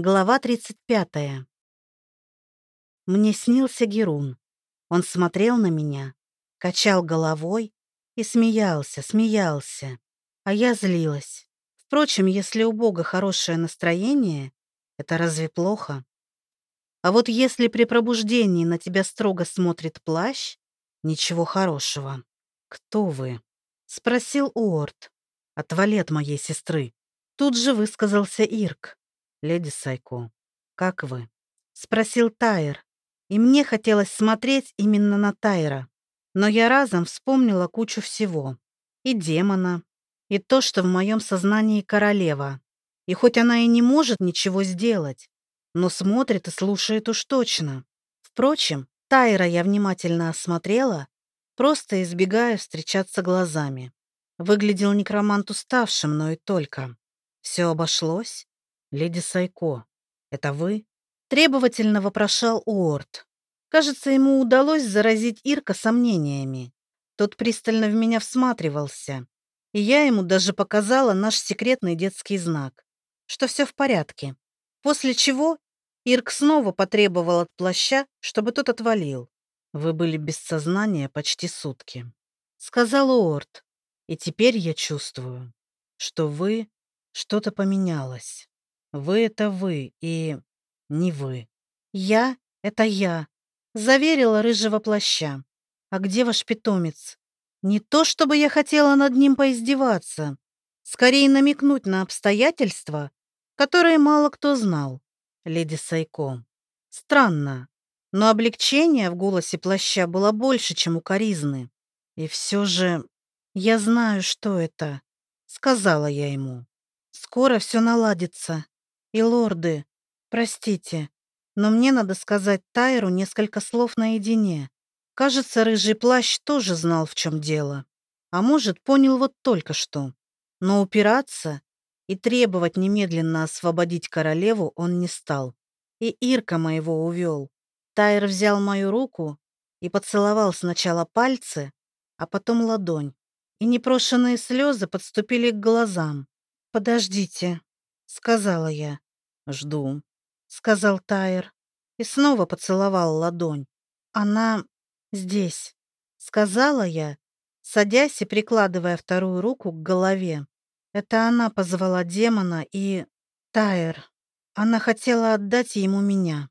Глава 35. Мне снился Герун. Он смотрел на меня, качал головой и смеялся, смеялся. А я злилась. Впрочем, если у Бога хорошее настроение, это разве плохо? А вот если при пробуждении на тебя строго смотрит плащ, ничего хорошего. «Кто вы?» — спросил Уорд. «Отвали от моей сестры». Тут же высказался Ирк. «Леди Сайко, как вы?» — спросил Тайр. И мне хотелось смотреть именно на Тайра. Но я разом вспомнила кучу всего. И демона, и то, что в моем сознании королева. И хоть она и не может ничего сделать, но смотрит и слушает уж точно. Впрочем, Тайра я внимательно осмотрела, просто избегая встречаться глазами. Выглядел некромант уставшим, но и только. Все обошлось. «Леди Сайко, это вы?» Требовательно вопрошал Уорд. Кажется, ему удалось заразить Ирка сомнениями. Тот пристально в меня всматривался. И я ему даже показала наш секретный детский знак, что все в порядке. После чего Ирк снова потребовал от плаща, чтобы тот отвалил. «Вы были без сознания почти сутки», — сказал Уорд. «И теперь я чувствую, что вы... Что-то поменялось. Вы — это вы, и не вы. Я — это я, заверила рыжего плаща. А где ваш питомец? Не то, чтобы я хотела над ним поиздеваться, скорее намекнуть на обстоятельства, которые мало кто знал. Леди Сайко. Странно, но облегчение в голосе плаща было больше, чем у коризны. И все же я знаю, что это, сказала я ему. Скоро все наладится. И лорды, простите, но мне надо сказать Тайру несколько слов наедине. Кажется, рыжий плащ тоже знал, в чем дело. А может, понял вот только что. Но упираться и требовать немедленно освободить королеву он не стал. И Ирка моего увел. Тайр взял мою руку и поцеловал сначала пальцы, а потом ладонь. И непрошенные слезы подступили к глазам. «Подождите», сказала я. «Жду», — сказал Тайер и снова поцеловал ладонь. «Она здесь», — сказала я, садясь и прикладывая вторую руку к голове. Это она позвала демона и... Тайер. Она хотела отдать ему меня.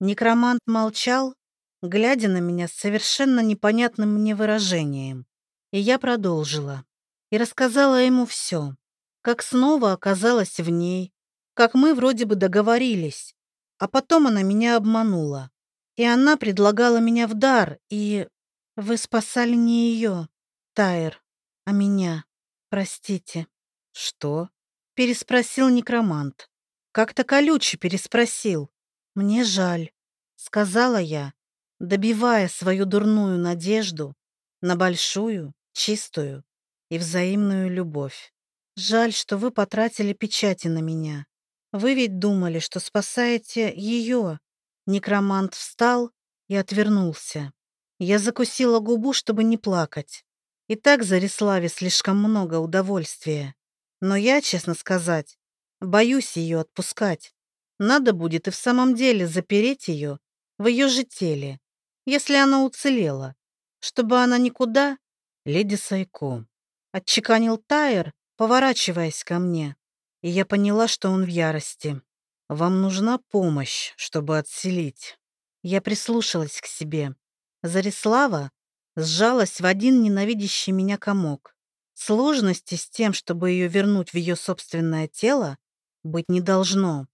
Некромант молчал, глядя на меня с совершенно непонятным мне выражением. И я продолжила. И рассказала ему все как снова оказалась в ней, как мы вроде бы договорились. А потом она меня обманула. И она предлагала меня в дар, и... Вы спасали не ее, Тайр, а меня. Простите. Что? Переспросил некромант. Как-то колюче переспросил. Мне жаль, сказала я, добивая свою дурную надежду на большую, чистую и взаимную любовь. Жаль, что вы потратили печати на меня. Вы ведь думали, что спасаете ее. Некромант встал и отвернулся. Я закусила губу, чтобы не плакать. И так за Риславе слишком много удовольствия. Но я, честно сказать, боюсь ее отпускать. Надо будет и в самом деле запереть ее в ее же теле, если она уцелела, чтобы она никуда... Леди Сайко. Отчеканил Тайер, поворачиваясь ко мне, и я поняла, что он в ярости. «Вам нужна помощь, чтобы отселить». Я прислушалась к себе. Зарислава сжалась в один ненавидящий меня комок. Сложности с тем, чтобы ее вернуть в ее собственное тело, быть не должно.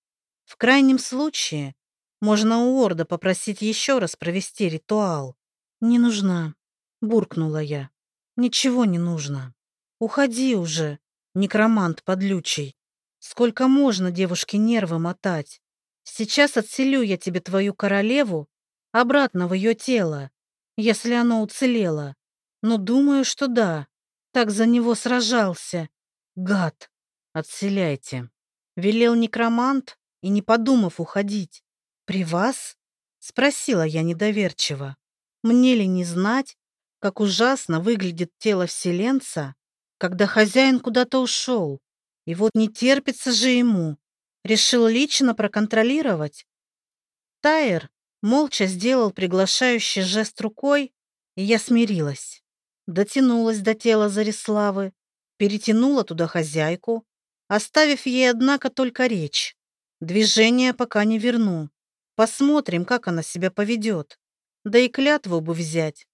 В крайнем случае, можно у Орда попросить еще раз провести ритуал. «Не нужна», — буркнула я. «Ничего не нужно. Уходи уже некромант подлючий. Сколько можно девушке нервы мотать? Сейчас отселю я тебе твою королеву обратно в ее тело, если оно уцелело. Но думаю, что да. Так за него сражался. Гад. Отселяйте. Велел некромант и, не подумав, уходить. При вас? Спросила я недоверчиво. Мне ли не знать, как ужасно выглядит тело вселенца, когда хозяин куда-то ушел. И вот не терпится же ему Решил лично проконтролировать. Тайер молча сделал приглашающий жест рукой, и я смирилась. Дотянулась до тела Зариславы, перетянула туда хозяйку, оставив ей, однако, только речь. Движение пока не верну. Посмотрим, как она себя поведет. Да и клятву бы взять.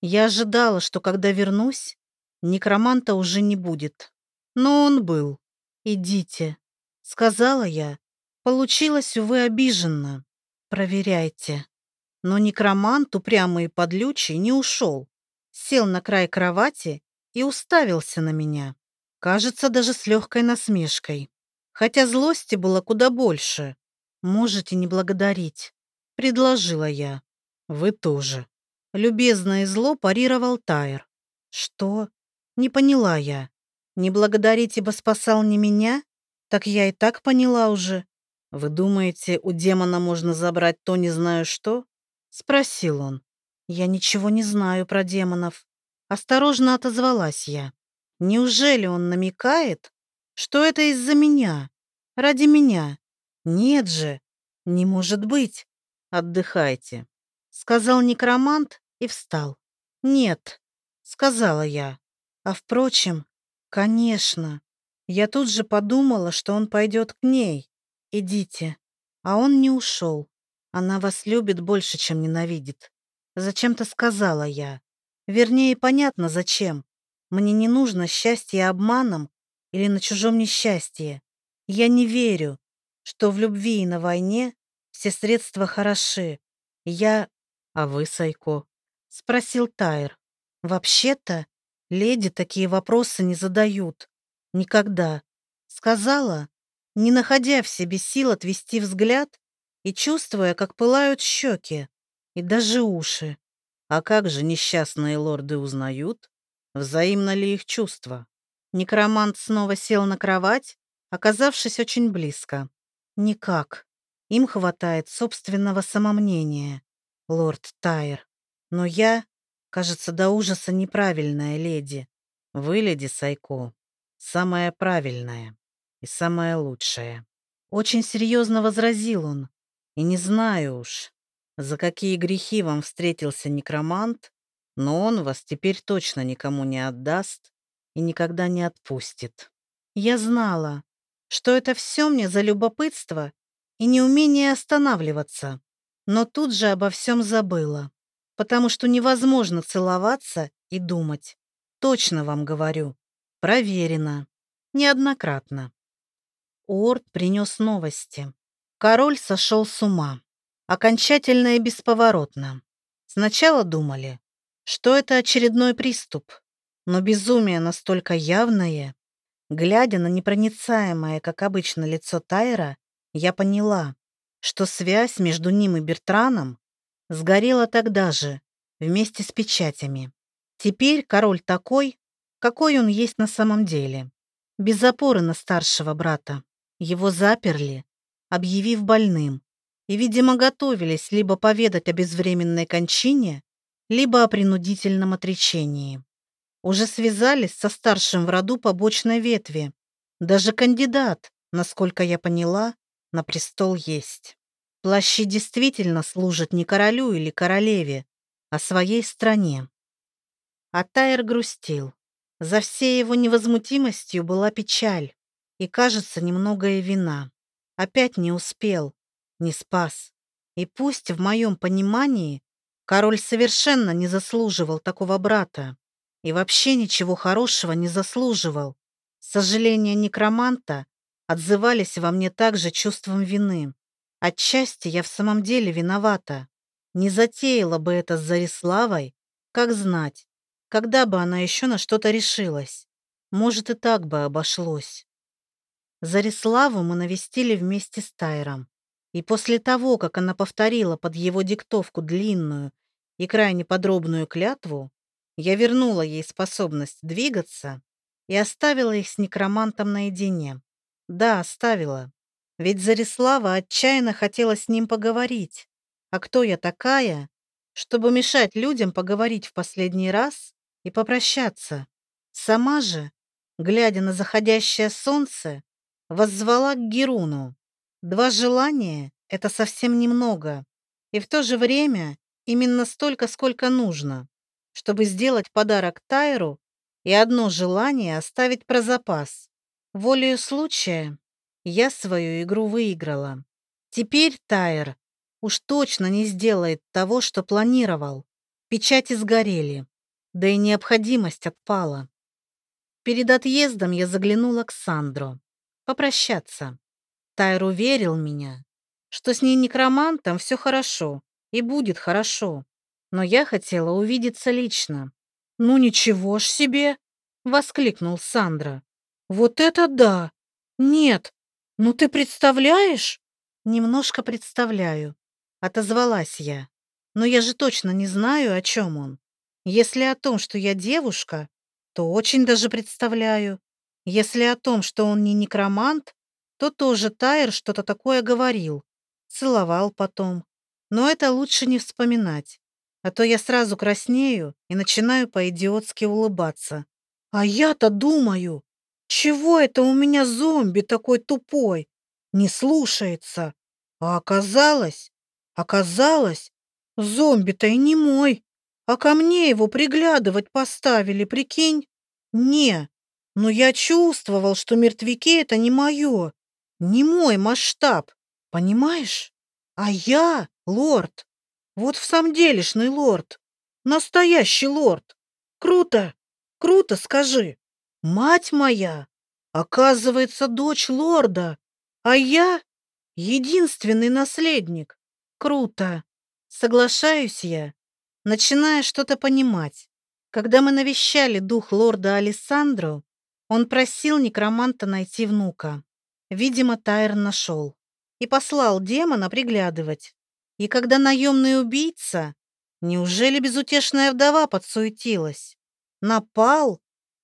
Я ожидала, что когда вернусь, некроманта уже не будет. Но он был. «Идите», — сказала я. Получилось, увы, обиженно. Проверяйте. Но некромант, упрямый и подлючий, не ушел. Сел на край кровати и уставился на меня. Кажется, даже с легкой насмешкой. Хотя злости было куда больше. «Можете не благодарить», — предложила я. «Вы тоже». Любезно и зло парировал Тайр. «Что?» Не поняла я. «Не благодарить, ибо спасал не меня? Так я и так поняла уже. «Вы думаете, у демона можно забрать то не знаю что?» — спросил он. «Я ничего не знаю про демонов». Осторожно отозвалась я. «Неужели он намекает, что это из-за меня? Ради меня? Нет же, не может быть. Отдыхайте», — сказал некромант и встал. «Нет», — сказала я. «А впрочем, конечно». Я тут же подумала, что он пойдет к ней, «Идите». А он не ушел. Она вас любит больше, чем ненавидит. Зачем-то сказала я. Вернее, понятно, зачем. Мне не нужно счастье обманом или на чужом несчастье. Я не верю, что в любви и на войне все средства хороши. Я... А вы, Сайко? Спросил Тайр. Вообще-то, леди такие вопросы не задают. Никогда. Сказала, не находя в себе сил отвести взгляд и чувствуя, как пылают щеки и даже уши. А как же несчастные лорды узнают, взаимно ли их чувства? Некромант снова сел на кровать, оказавшись очень близко. Никак. Им хватает собственного самомнения, лорд Тайр. Но я, кажется, до ужаса неправильная леди. Вы, леди Сайко, самая правильная и самое лучшее. Очень серьезно возразил он. И не знаю уж, за какие грехи вам встретился некромант, но он вас теперь точно никому не отдаст и никогда не отпустит. Я знала, что это все мне за любопытство и неумение останавливаться, но тут же обо всем забыла, потому что невозможно целоваться и думать. Точно вам говорю, проверено, неоднократно. Уорд принес новости. Король сошел с ума. Окончательно и бесповоротно. Сначала думали, что это очередной приступ, но безумие настолько явное. Глядя на непроницаемое, как обычно, лицо Тайра, я поняла, что связь между ним и Бертраном сгорела тогда же, вместе с печатями. Теперь король такой, какой он есть на самом деле, без опоры на старшего брата. Его заперли, объявив больным, и, видимо, готовились либо поведать о безвременной кончине, либо о принудительном отречении. Уже связались со старшим в роду побочной ветви. Даже кандидат, насколько я поняла, на престол есть. Плащи действительно служат не королю или королеве, а своей стране. А Тайр грустил. За всей его невозмутимостью была печаль и, кажется, немного и вина. Опять не успел, не спас. И пусть, в моем понимании, король совершенно не заслуживал такого брата и вообще ничего хорошего не заслуживал. Сожаления некроманта отзывались во мне также чувством вины. Отчасти я в самом деле виновата. Не затеяла бы это с Зариславой, как знать, когда бы она еще на что-то решилась. Может, и так бы обошлось. Зариславу мы навестили вместе с Тайром. И после того, как она повторила под его диктовку длинную и крайне подробную клятву, я вернула ей способность двигаться и оставила их с некромантом наедине. Да, оставила. Ведь Зарислава отчаянно хотела с ним поговорить. А кто я такая, чтобы мешать людям поговорить в последний раз и попрощаться? Сама же, глядя на заходящее солнце, воззвала к Геруну. Два желания — это совсем немного, и в то же время именно столько, сколько нужно, чтобы сделать подарок Тайру и одно желание оставить про запас. Волею случая я свою игру выиграла. Теперь Тайр уж точно не сделает того, что планировал. Печати сгорели, да и необходимость отпала. Перед отъездом я заглянула к Сандру. Попрощаться. Тайр уверил меня, что с ней некромантом все хорошо и будет хорошо. Но я хотела увидеться лично. «Ну ничего ж себе!» — воскликнул Сандра. «Вот это да! Нет, ну ты представляешь?» «Немножко представляю», — отозвалась я. «Но я же точно не знаю, о чем он. Если о том, что я девушка, то очень даже представляю. Если о том, что он не некромант, то тоже Тайр что-то такое говорил. Целовал потом. Но это лучше не вспоминать. А то я сразу краснею и начинаю по-идиотски улыбаться. А я-то думаю, чего это у меня зомби такой тупой? Не слушается. А оказалось, оказалось, зомби-то и не мой. А ко мне его приглядывать поставили, прикинь? Не, но я чувствовал, что мертвяки — это не мое, не мой масштаб, понимаешь? А я лорд, вот в самом делешный лорд, настоящий лорд. Круто, круто, скажи. Мать моя, оказывается, дочь лорда, а я единственный наследник. Круто. Соглашаюсь я начиная что-то понимать. Когда мы навещали дух лорда Алессандро, он просил некроманта найти внука. Видимо, Тайр нашел. И послал демона приглядывать. И когда наемный убийца, неужели безутешная вдова подсуетилась? Напал,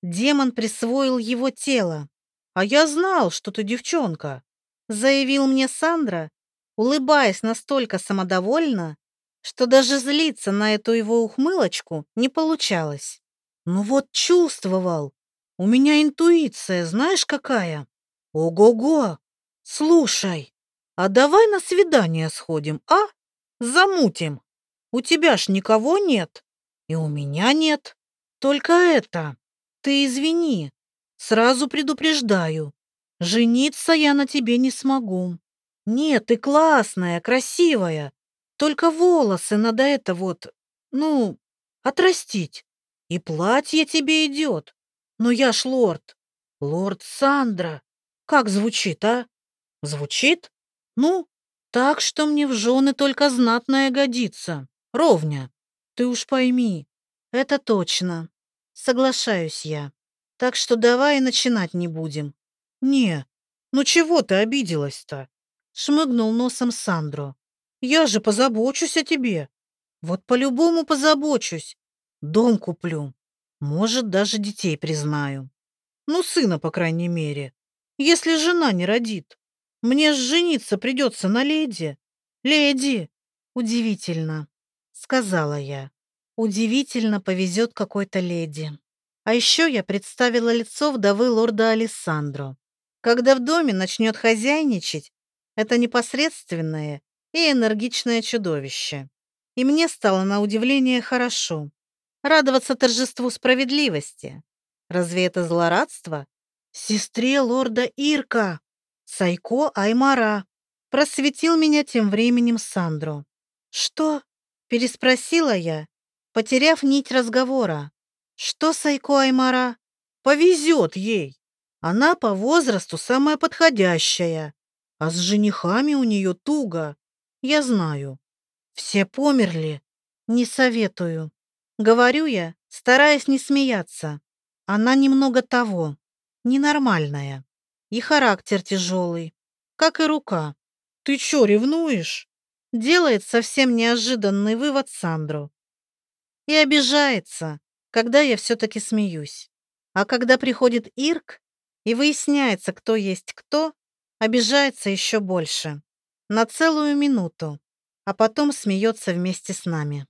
демон присвоил его тело. А я знал, что ты девчонка, заявил мне Сандра, улыбаясь настолько самодовольно, что даже злиться на эту его ухмылочку не получалось. Ну вот чувствовал. У меня интуиция, знаешь какая? Ого-го! Слушай, а давай на свидание сходим, а? Замутим. У тебя ж никого нет. И у меня нет. Только это. Ты извини. Сразу предупреждаю. Жениться я на тебе не смогу. Нет, ты классная, красивая. Только волосы надо это вот, ну, отрастить. И платье тебе идет. Но я ж лорд. Лорд Сандра. Как звучит, а? Звучит? Ну, так что мне в жены только знатная годится. Ровня. Ты уж пойми. Это точно. Соглашаюсь я. Так что давай начинать не будем. Не, ну чего ты обиделась-то? Шмыгнул носом Сандро. Я же позабочусь о тебе. Вот по-любому позабочусь. Дом куплю. Может, даже детей признаю. Ну, сына, по крайней мере. Если жена не родит. Мне ж жениться придется на леди. Леди! Удивительно, сказала я. Удивительно повезет какой-то леди. А еще я представила лицо вдовы лорда Алессандро. Когда в доме начнет хозяйничать, это непосредственное и энергичное чудовище. И мне стало на удивление хорошо. Радоваться торжеству справедливости. Разве это злорадство? Сестре лорда Ирка, Сайко Аймара, просветил меня тем временем Сандро. Что? Переспросила я, потеряв нить разговора. Что Сайко Аймара? Повезет ей. Она по возрасту самая подходящая, а с женихами у нее туго. Я знаю. Все померли. Не советую. Говорю я, стараясь не смеяться. Она немного того. Ненормальная. И характер тяжелый. Как и рука. Ты чё, ревнуешь? Делает совсем неожиданный вывод Сандру. И обижается, когда я все-таки смеюсь. А когда приходит Ирк и выясняется, кто есть кто, обижается еще больше на целую минуту, а потом смеется вместе с нами.